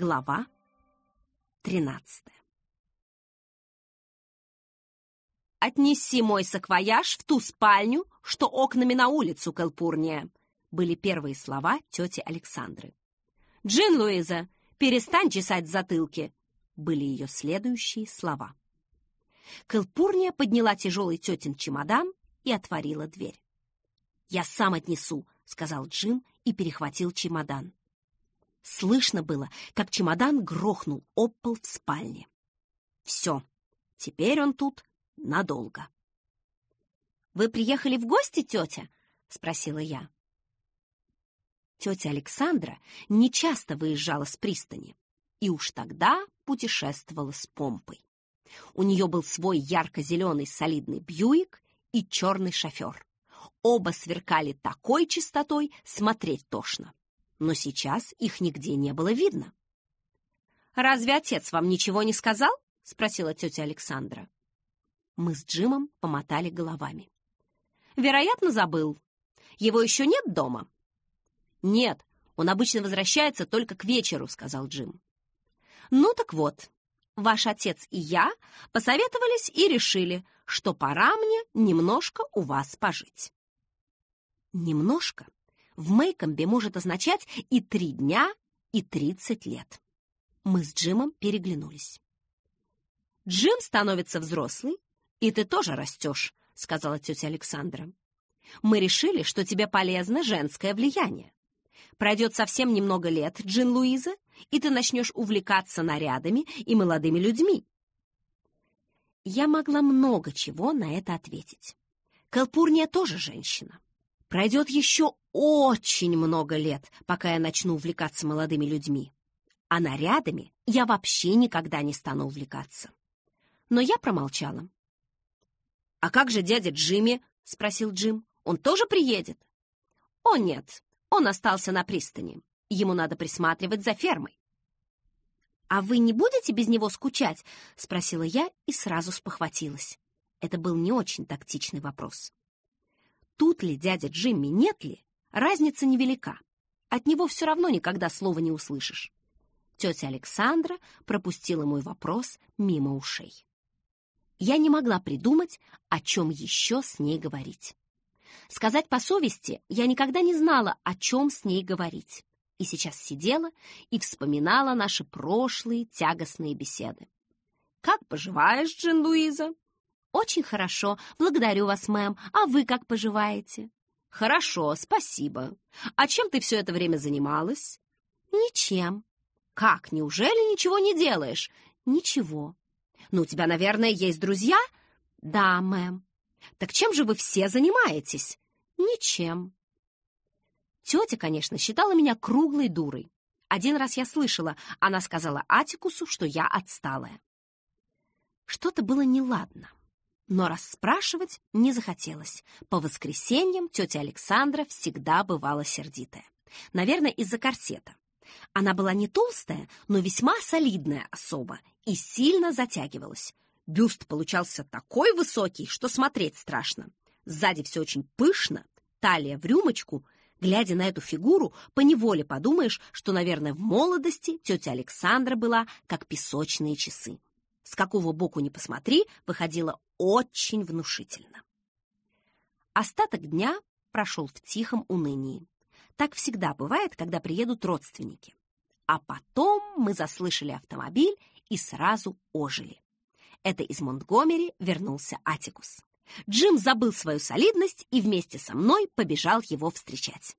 Глава 13 «Отнеси мой саквояж в ту спальню, что окнами на улицу, Калпурния», были первые слова тети Александры. «Джин, Луиза, перестань чесать затылки», были ее следующие слова. Калпурния подняла тяжелый тетин чемодан и отворила дверь. «Я сам отнесу», — сказал Джим и перехватил чемодан. Слышно было, как чемодан грохнул об пол в спальне. Все, теперь он тут надолго. «Вы приехали в гости, тетя?» — спросила я. Тетя Александра нечасто выезжала с пристани, и уж тогда путешествовала с помпой. У нее был свой ярко-зеленый солидный Бьюик и черный шофер. Оба сверкали такой чистотой, смотреть тошно. Но сейчас их нигде не было видно. «Разве отец вам ничего не сказал?» — спросила тетя Александра. Мы с Джимом помотали головами. «Вероятно, забыл. Его еще нет дома?» «Нет, он обычно возвращается только к вечеру», — сказал Джим. «Ну так вот, ваш отец и я посоветовались и решили, что пора мне немножко у вас пожить». «Немножко» в Мейкомбе может означать и три дня, и тридцать лет. Мы с Джимом переглянулись. «Джим становится взрослый, и ты тоже растешь», — сказала тетя Александра. «Мы решили, что тебе полезно женское влияние. Пройдет совсем немного лет, Джин Луиза, и ты начнешь увлекаться нарядами и молодыми людьми». Я могла много чего на это ответить. Калпурния тоже женщина. Пройдет еще очень много лет, пока я начну увлекаться молодыми людьми. А нарядами я вообще никогда не стану увлекаться. Но я промолчала. «А как же дядя Джимми?» — спросил Джим. «Он тоже приедет?» «О, нет, он остался на пристани. Ему надо присматривать за фермой». «А вы не будете без него скучать?» — спросила я и сразу спохватилась. Это был не очень тактичный вопрос. Тут ли дядя Джимми, нет ли, разница невелика. От него все равно никогда слова не услышишь. Тетя Александра пропустила мой вопрос мимо ушей я не могла придумать, о чем еще с ней говорить. Сказать по совести, я никогда не знала, о чем с ней говорить. И сейчас сидела и вспоминала наши прошлые тягостные беседы. «Как поживаешь, Джин Луиза?» «Очень хорошо. Благодарю вас, мэм. А вы как поживаете?» «Хорошо, спасибо. А чем ты все это время занималась?» «Ничем». «Как, неужели ничего не делаешь?» «Ничего. Ну, у тебя, наверное, есть друзья? Да, мэм. Так чем же вы все занимаетесь? Ничем. Тетя, конечно, считала меня круглой дурой. Один раз я слышала, она сказала Атикусу, что я отсталая. Что-то было неладно, но расспрашивать не захотелось. По воскресеньям тетя Александра всегда бывала сердитая. Наверное, из-за корсета. Она была не толстая, но весьма солидная особа и сильно затягивалась. Бюст получался такой высокий, что смотреть страшно. Сзади все очень пышно, талия в рюмочку. Глядя на эту фигуру, поневоле подумаешь, что, наверное, в молодости тетя Александра была как песочные часы. С какого боку ни посмотри, выходила очень внушительно. Остаток дня прошел в тихом унынии. Так всегда бывает, когда приедут родственники. А потом мы заслышали автомобиль и сразу ожили. Это из Монтгомери вернулся Атикус. Джим забыл свою солидность и вместе со мной побежал его встречать.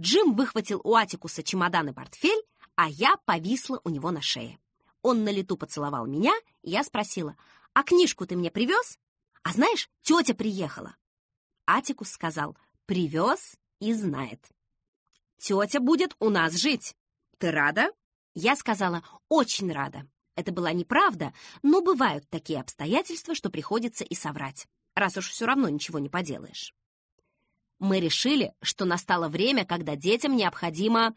Джим выхватил у Атикуса чемодан и портфель, а я повисла у него на шее. Он на лету поцеловал меня, и я спросила, «А книжку ты мне привез? А знаешь, тетя приехала». Атикус сказал, «Привез и знает». Тетя будет у нас жить. Ты рада?» Я сказала «очень рада». Это была неправда, но бывают такие обстоятельства, что приходится и соврать, раз уж все равно ничего не поделаешь. Мы решили, что настало время, когда детям необходимо...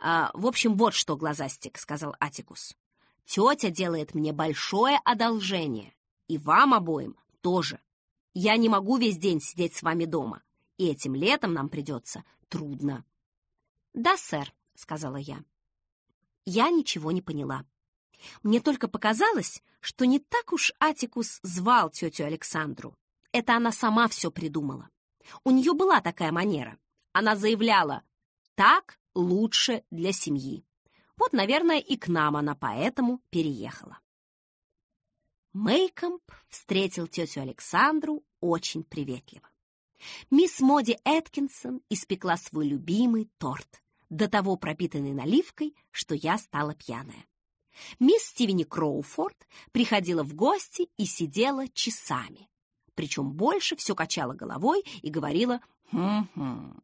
Э, в общем, вот что, Глазастик, — сказал Атикус. Тетя делает мне большое одолжение, и вам обоим тоже. Я не могу весь день сидеть с вами дома, и этим летом нам придется трудно. «Да, сэр», — сказала я. я ничего не поняла. Мне только показалось, что не так уж Атикус звал тетю Александру. Это она сама все придумала. У нее была такая манера. Она заявляла «так лучше для семьи». Вот, наверное, и к нам она поэтому переехала. Мейкомп встретил тетю Александру очень приветливо. Мисс Моди Эткинсон испекла свой любимый торт, до того пропитанный наливкой, что я стала пьяная. Мисс Стивени Кроуфорд приходила в гости и сидела часами. Причем больше все качала головой и говорила «хм-хм».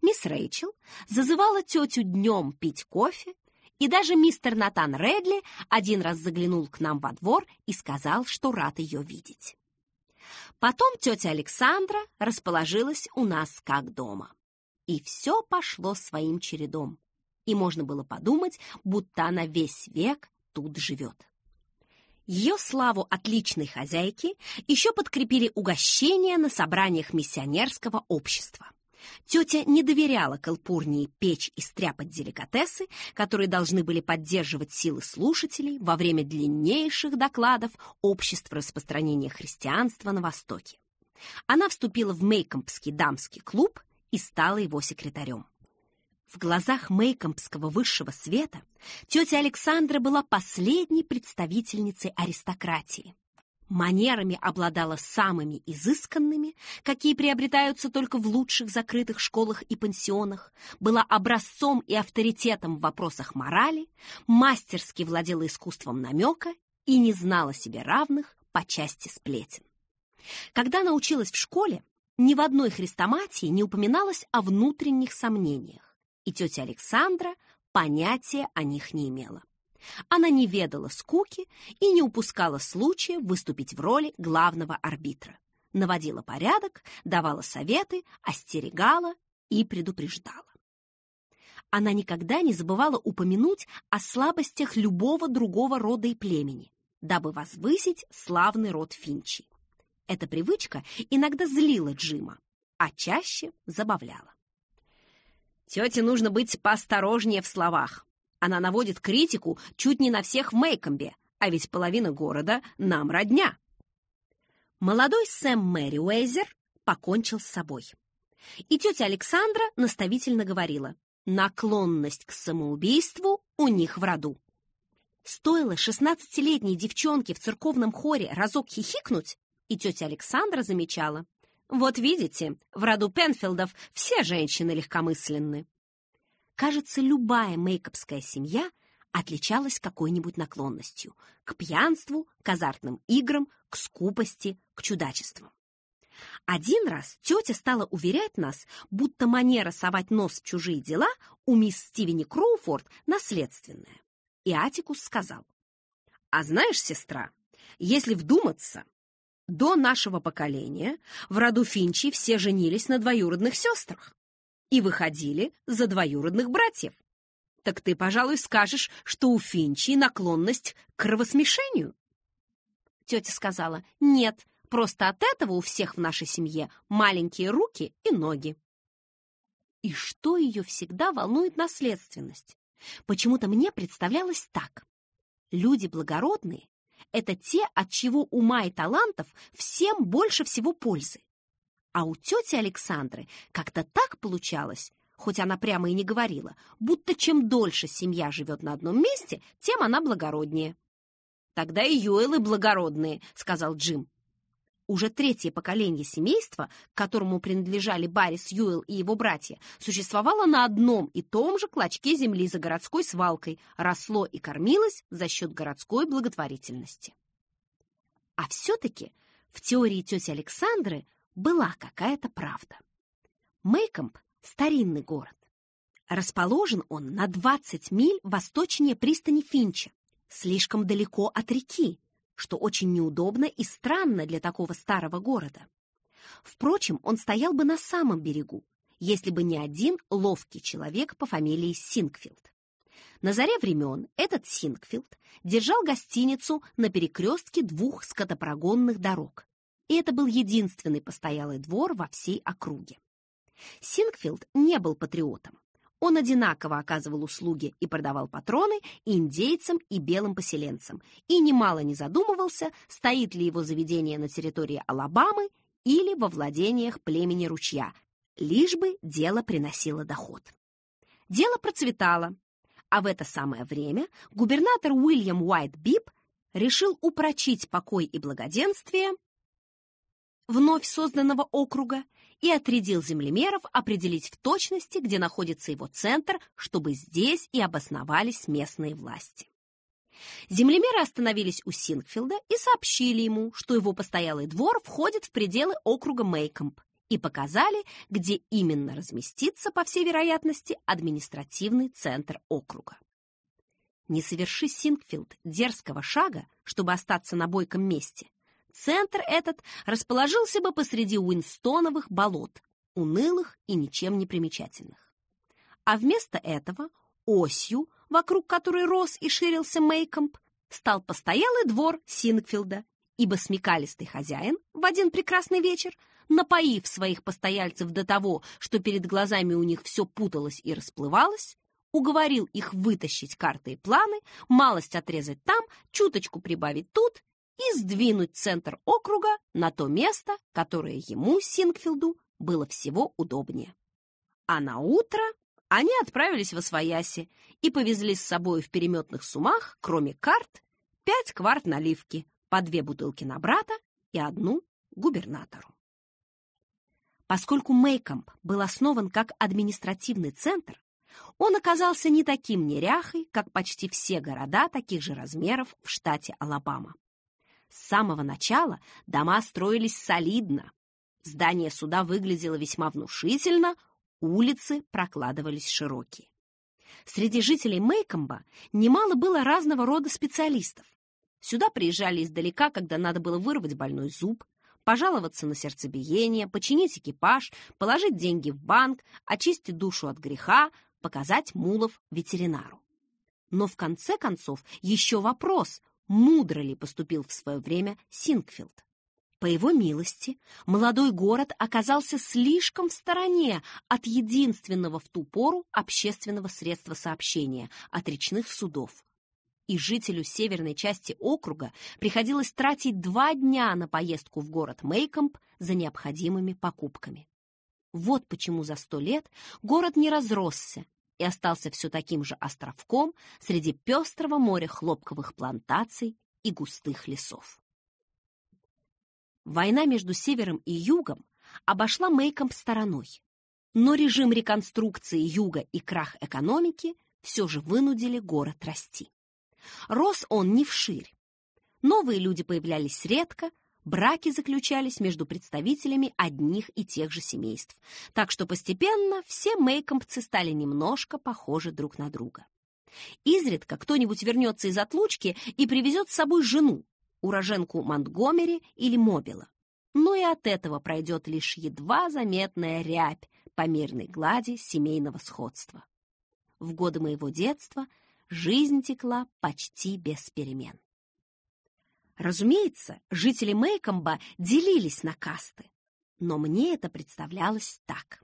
Мисс Рэйчел зазывала тетю днем пить кофе и даже мистер Натан Редли один раз заглянул к нам во двор и сказал, что рад ее видеть. Потом тетя Александра расположилась у нас как дома. И все пошло своим чередом. И можно было подумать, будто она весь век тут живет. Ее славу отличной хозяйки еще подкрепили угощения на собраниях миссионерского общества. Тетя не доверяла Калпурнии печь и стряпать деликатесы, которые должны были поддерживать силы слушателей во время длиннейших докладов Общества распространения христианства на Востоке. Она вступила в Мейкомпский дамский клуб и стала его секретарем. В глазах Мейкомпского высшего света тетя Александра была последней представительницей аристократии, манерами обладала самыми изысканными, какие приобретаются только в лучших закрытых школах и пансионах, была образцом и авторитетом в вопросах морали, мастерски владела искусством намека и не знала себе равных по части сплетен. Когда она училась в школе, ни в одной хрестоматии не упоминалось о внутренних сомнениях, и тетя Александра понятия о них не имела. Она не ведала скуки и не упускала случая выступить в роли главного арбитра. Наводила порядок, давала советы, остерегала и предупреждала. Она никогда не забывала упомянуть о слабостях любого другого рода и племени, дабы возвысить славный род Финчи. Эта привычка иногда злила Джима, а чаще забавляла. Тете нужно быть поосторожнее в словах. Она наводит критику чуть не на всех в Мейкомбе, а ведь половина города нам родня. Молодой Сэм Мэри Уэйзер покончил с собой. И тетя Александра наставительно говорила, наклонность к самоубийству у них в роду. Стоило шестнадцатилетней девчонке в церковном хоре разок хихикнуть, и тетя Александра замечала. Вот видите, в роду Пенфилдов все женщины легкомысленны. Кажется, любая мейкопская семья отличалась какой-нибудь наклонностью к пьянству, к азартным играм, к скупости, к чудачествам. Один раз тетя стала уверять нас, будто манера совать нос в чужие дела у мисс Стивени Кроуфорд наследственная. И Атикус сказал, «А знаешь, сестра, если вдуматься, до нашего поколения в роду Финчи все женились на двоюродных сестрах и выходили за двоюродных братьев. Так ты, пожалуй, скажешь, что у Финчи наклонность к кровосмешению. Тетя сказала, нет, просто от этого у всех в нашей семье маленькие руки и ноги. И что ее всегда волнует наследственность? Почему-то мне представлялось так. Люди благородные — это те, от чего ума и талантов всем больше всего пользы. А у тети Александры как-то так получалось, хоть она прямо и не говорила, будто чем дольше семья живет на одном месте, тем она благороднее. «Тогда и Юэлы благородные», — сказал Джим. Уже третье поколение семейства, к которому принадлежали Баррис Юэл и его братья, существовало на одном и том же клочке земли за городской свалкой, росло и кормилось за счет городской благотворительности. А все-таки в теории тети Александры была какая-то правда. Мейкомп — старинный город. Расположен он на 20 миль восточнее пристани Финча, слишком далеко от реки, что очень неудобно и странно для такого старого города. Впрочем, он стоял бы на самом берегу, если бы не один ловкий человек по фамилии Сингфилд. На заре времен этот Сингфилд держал гостиницу на перекрестке двух скотопрогонных дорог и это был единственный постоялый двор во всей округе. Сингфилд не был патриотом. Он одинаково оказывал услуги и продавал патроны индейцам и белым поселенцам, и немало не задумывался, стоит ли его заведение на территории Алабамы или во владениях племени ручья, лишь бы дело приносило доход. Дело процветало, а в это самое время губернатор Уильям Уайт Бип решил упрочить покой и благоденствие вновь созданного округа и отрядил землемеров определить в точности, где находится его центр, чтобы здесь и обосновались местные власти. Землемеры остановились у Сингфилда и сообщили ему, что его постоялый двор входит в пределы округа Мейкомп, и показали, где именно разместится, по всей вероятности, административный центр округа. Не соверши Сингфилд дерзкого шага, чтобы остаться на бойком месте, центр этот расположился бы посреди Уинстоновых болот, унылых и ничем не примечательных. А вместо этого осью, вокруг которой рос и ширился Мейкомп, стал постоялый двор Сингфилда, ибо смекалистый хозяин в один прекрасный вечер, напоив своих постояльцев до того, что перед глазами у них все путалось и расплывалось, уговорил их вытащить карты и планы, малость отрезать там, чуточку прибавить тут и сдвинуть центр округа на то место, которое ему, Сингфилду, было всего удобнее. А на утро они отправились в Освояси и повезли с собой в переметных сумах, кроме карт, пять кварт наливки, по две бутылки на брата и одну губернатору. Поскольку Мейкомп был основан как административный центр, он оказался не таким неряхой, как почти все города таких же размеров в штате Алабама. С самого начала дома строились солидно. Здание суда выглядело весьма внушительно, улицы прокладывались широкие. Среди жителей Мейкомба немало было разного рода специалистов. Сюда приезжали издалека, когда надо было вырвать больной зуб, пожаловаться на сердцебиение, починить экипаж, положить деньги в банк, очистить душу от греха, показать мулов ветеринару. Но в конце концов еще вопрос, мудро ли поступил в свое время Сингфилд. По его милости, молодой город оказался слишком в стороне от единственного в ту пору общественного средства сообщения, от речных судов. И жителю северной части округа приходилось тратить два дня на поездку в город Мейкомп за необходимыми покупками. Вот почему за сто лет город не разросся и остался все таким же островком среди пестрого моря хлопковых плантаций и густых лесов. Война между севером и югом обошла Мейком стороной, но режим реконструкции юга и крах экономики все же вынудили город расти. Рос он не вширь. Новые люди появлялись редко, браки заключались между представителями одних и тех же семейств, так что постепенно все мейкомпцы стали немножко похожи друг на друга. Изредка кто-нибудь вернется из отлучки и привезет с собой жену, уроженку Монтгомери или Мобила. Но и от этого пройдет лишь едва заметная рябь по мирной глади семейного сходства. В годы моего детства жизнь текла почти без перемен. Разумеется, жители Мейкомба делились на касты, но мне это представлялось так.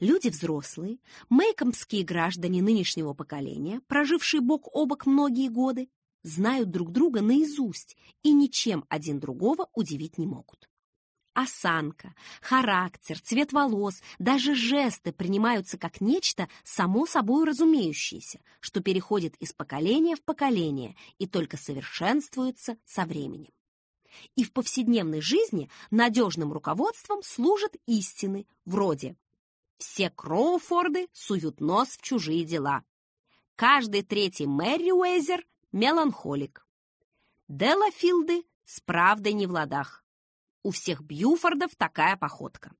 Люди взрослые, мейкомбские граждане нынешнего поколения, прожившие бок о бок многие годы, знают друг друга наизусть и ничем один другого удивить не могут. Осанка, характер, цвет волос, даже жесты принимаются как нечто само собой разумеющееся, что переходит из поколения в поколение и только совершенствуется со временем. И в повседневной жизни надежным руководством служат истины вроде «все Кроуфорды суют нос в чужие дела», «каждый третий Мэри Уэзер – меланхолик», «Делафилды с правдой не в ладах», у всех Бьюфордов такая походка.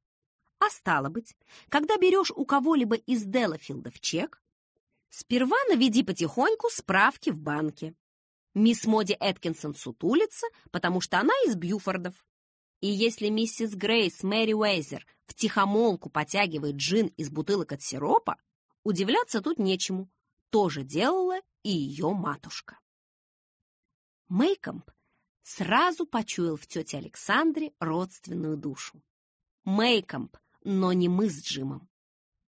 А стало быть, когда берешь у кого-либо из Делафилдов чек, сперва наведи потихоньку справки в банке. Мисс Моди Эткинсон сутулится, потому что она из Бьюфордов. И если миссис Грейс Мэри Уэйзер втихомолку потягивает джин из бутылок от сиропа, удивляться тут нечему. Тоже делала и ее матушка. Мейкомп сразу почуял в тете Александре родственную душу. Мейкомп, но не мы с Джимом.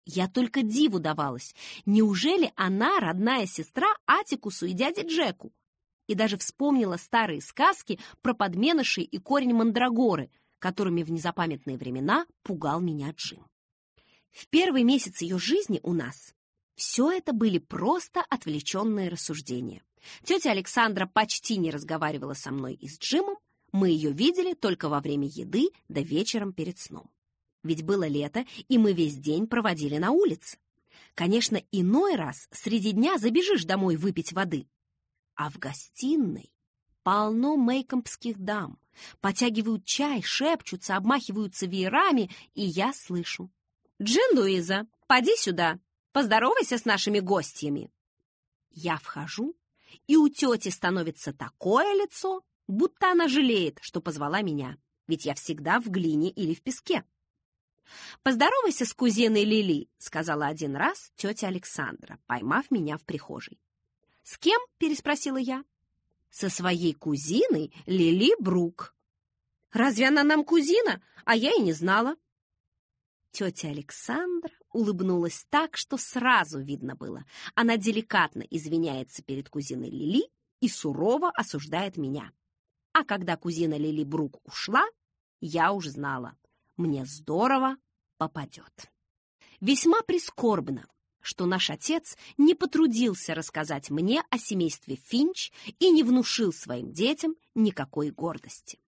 Я только диву давалась. Неужели она родная сестра Атикусу и дяде Джеку? И даже вспомнила старые сказки про подменышей и корень мандрагоры, которыми в незапамятные времена пугал меня Джим. В первый месяц ее жизни у нас все это были просто отвлеченные рассуждения. Тетя Александра почти не разговаривала со мной и с Джимом, мы ее видели только во время еды да вечером перед сном. Ведь было лето, и мы весь день проводили на улице. Конечно, иной раз среди дня забежишь домой выпить воды. А в гостиной полно мейкомпских дам. Потягивают чай, шепчутся, обмахиваются веерами, и я слышу. «Джин Луиза, поди сюда, поздоровайся с нашими гостями». Я вхожу, и у тети становится такое лицо, будто она жалеет, что позвала меня, ведь я всегда в глине или в песке. «Поздоровайся с кузиной Лили», — сказала один раз тетя Александра, поймав меня в прихожей. «С кем?» — переспросила я. «Со своей кузиной Лили Брук». «Разве она нам кузина? А я и не знала». Тетя Александра улыбнулась так, что сразу видно было. Она деликатно извиняется перед кузиной Лили и сурово осуждает меня. А когда кузина Лили Брук ушла, я уж знала, мне здорово попадет. Весьма прискорбно, что наш отец не потрудился рассказать мне о семействе Финч и не внушил своим детям никакой гордости.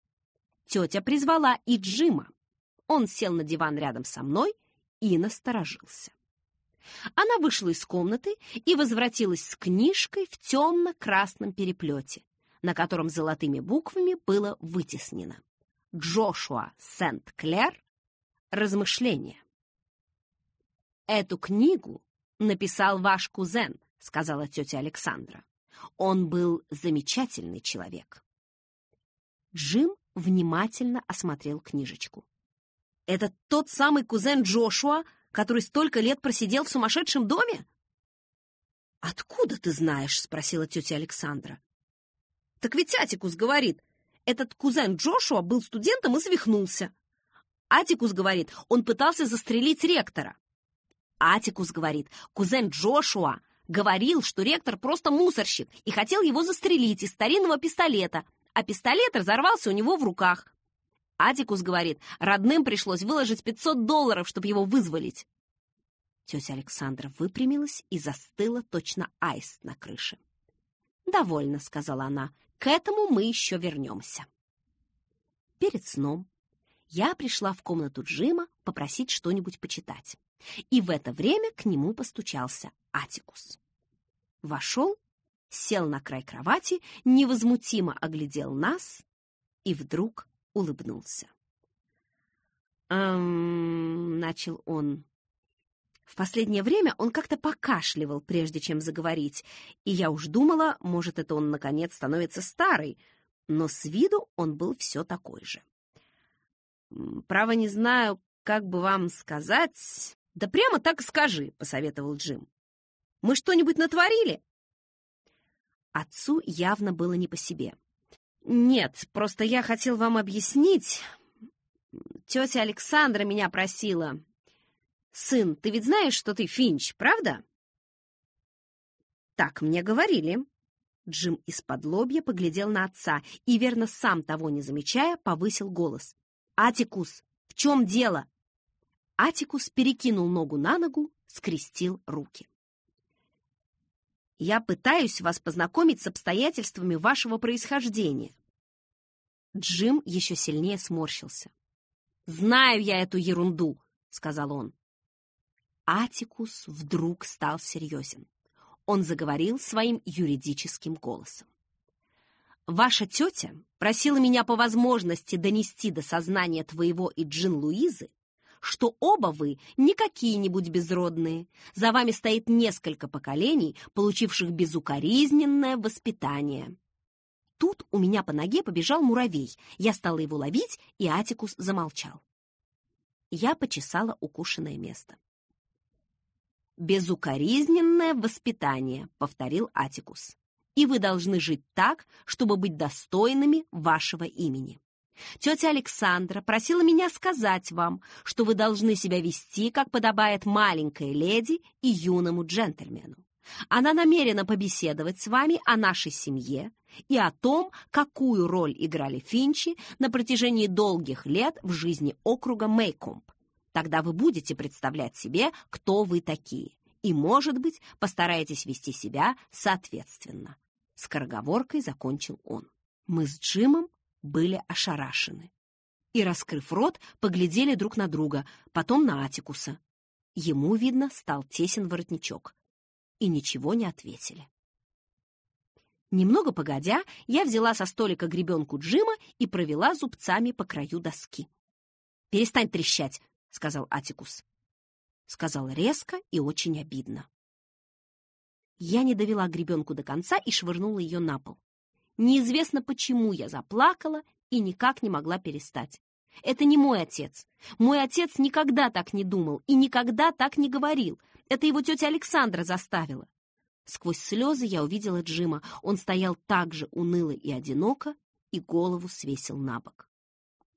Тетя призвала и Джима, он сел на диван рядом со мной и насторожился. Она вышла из комнаты и возвратилась с книжкой в темно-красном переплете, на котором золотыми буквами было вытеснено «Джошуа Сент-Клер. Размышления». «Эту книгу написал ваш кузен», — сказала тетя Александра. «Он был замечательный человек». Джим внимательно осмотрел книжечку. Это тот самый кузен Джошуа, который столько лет просидел в сумасшедшем доме? «Откуда ты знаешь?» — спросила тетя Александра. «Так ведь Атикус говорит, этот кузен Джошуа был студентом и свихнулся. Атикус говорит, он пытался застрелить ректора. Атикус говорит, кузен Джошуа говорил, что ректор просто мусорщик и хотел его застрелить из старинного пистолета, а пистолет разорвался у него в руках. Атикус говорит, родным пришлось выложить 500 долларов, чтобы его вызволить. Тетя Александра выпрямилась и застыла точно аист на крыше. «Довольно», — сказала она, — «к этому мы еще вернемся». Перед сном я пришла в комнату Джима попросить что-нибудь почитать. И в это время к нему постучался Атикус. Вошел, сел на край кровати, невозмутимо оглядел нас и вдруг улыбнулся. «Эм...» — начал он. В последнее время он как-то покашливал, прежде чем заговорить, и я уж думала, может, это он, наконец, становится старый, но с виду он был все такой же. «Право не знаю, как бы вам сказать...» «Да прямо так и скажи», — посоветовал Джим. «Мы что-нибудь натворили?» Отцу явно было не по себе. «Нет, просто я хотел вам объяснить. Тетя Александра меня просила. Сын, ты ведь знаешь, что ты Финч, правда?» «Так мне говорили». Джим из-под лобья поглядел на отца и, верно сам того не замечая, повысил голос. «Атикус, в чем дело?» Атикус перекинул ногу на ногу, скрестил руки. Я пытаюсь вас познакомить с обстоятельствами вашего происхождения». Джим еще сильнее сморщился. «Знаю я эту ерунду», — сказал он. Атикус вдруг стал серьезен. Он заговорил своим юридическим голосом. «Ваша тетя просила меня по возможности донести до сознания твоего и Джин Луизы, что оба вы не какие-нибудь безродные. За вами стоит несколько поколений, получивших безукоризненное воспитание. Тут у меня по ноге побежал муравей. Я стала его ловить, и Атикус замолчал. Я почесала укушенное место. «Безукоризненное воспитание», — повторил Атикус. «И вы должны жить так, чтобы быть достойными вашего имени. Тетя Александра просила меня сказать вам, что вы должны себя вести, как подобает маленькой леди и юному джентльмену. Она намерена побеседовать с вами о нашей семье и о том, какую роль играли Финчи на протяжении долгих лет в жизни округа Мейкомб. Тогда вы будете представлять себе, кто вы такие, и, может быть, постараетесь вести себя соответственно. Скороговоркой закончил он. Мы с Джимом были ошарашены. И, раскрыв рот, поглядели друг на друга, потом на Атикуса. Ему, видно, стал тесен воротничок. И ничего не ответили. Немного погодя, я взяла со столика гребенку Джима и провела зубцами по краю доски. «Перестань трещать», — сказал Атикус. Сказал резко и очень обидно. Я не довела гребенку до конца и швырнула ее на пол. Неизвестно, почему я заплакала и никак не могла перестать. Это не мой отец. Мой отец никогда так не думал и никогда так не говорил. Это его тетя Александра заставила. Сквозь слезы я увидела Джима. Он стоял так же уныло и одиноко и голову свесил на бок.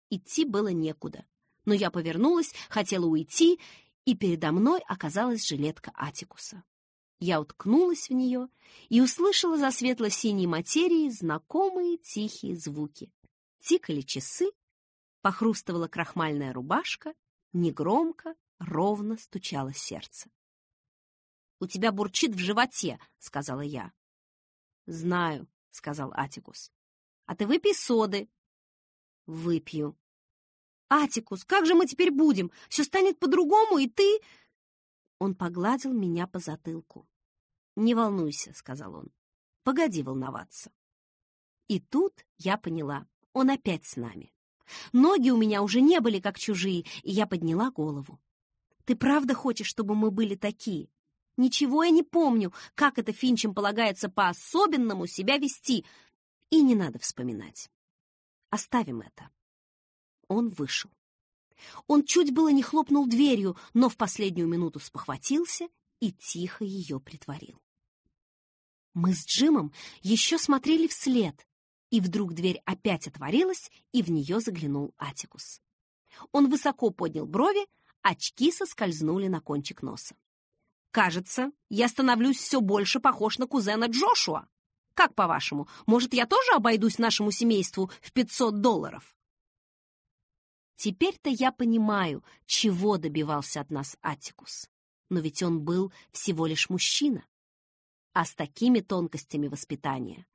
Идти было некуда. Но я повернулась, хотела уйти, и передо мной оказалась жилетка Атикуса. Я уткнулась в нее и услышала за светло-синей материей знакомые тихие звуки. Тикали часы, похрустывала крахмальная рубашка, негромко, ровно стучало сердце. «У тебя бурчит в животе», — сказала я. «Знаю», — сказал Атикус. «А ты выпей соды». «Выпью». «Атикус, как же мы теперь будем? Все станет по-другому, и ты...» Он погладил меня по затылку. «Не волнуйся», — сказал он. «Погоди волноваться». И тут я поняла, он опять с нами. Ноги у меня уже не были как чужие, и я подняла голову. «Ты правда хочешь, чтобы мы были такие? Ничего я не помню, как это Финчем полагается по-особенному себя вести, и не надо вспоминать. Оставим это». Он вышел. Он чуть было не хлопнул дверью, но в последнюю минуту спохватился и тихо ее притворил. Мы с Джимом еще смотрели вслед, и вдруг дверь опять отворилась, и в нее заглянул Атикус. Он высоко поднял брови, очки соскользнули на кончик носа. «Кажется, я становлюсь все больше похож на кузена Джошуа. Как по-вашему, может, я тоже обойдусь нашему семейству в 500 долларов?» Теперь-то я понимаю, чего добивался от нас Атикус. Но ведь он был всего лишь мужчина. А с такими тонкостями воспитания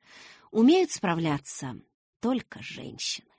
умеют справляться только женщины.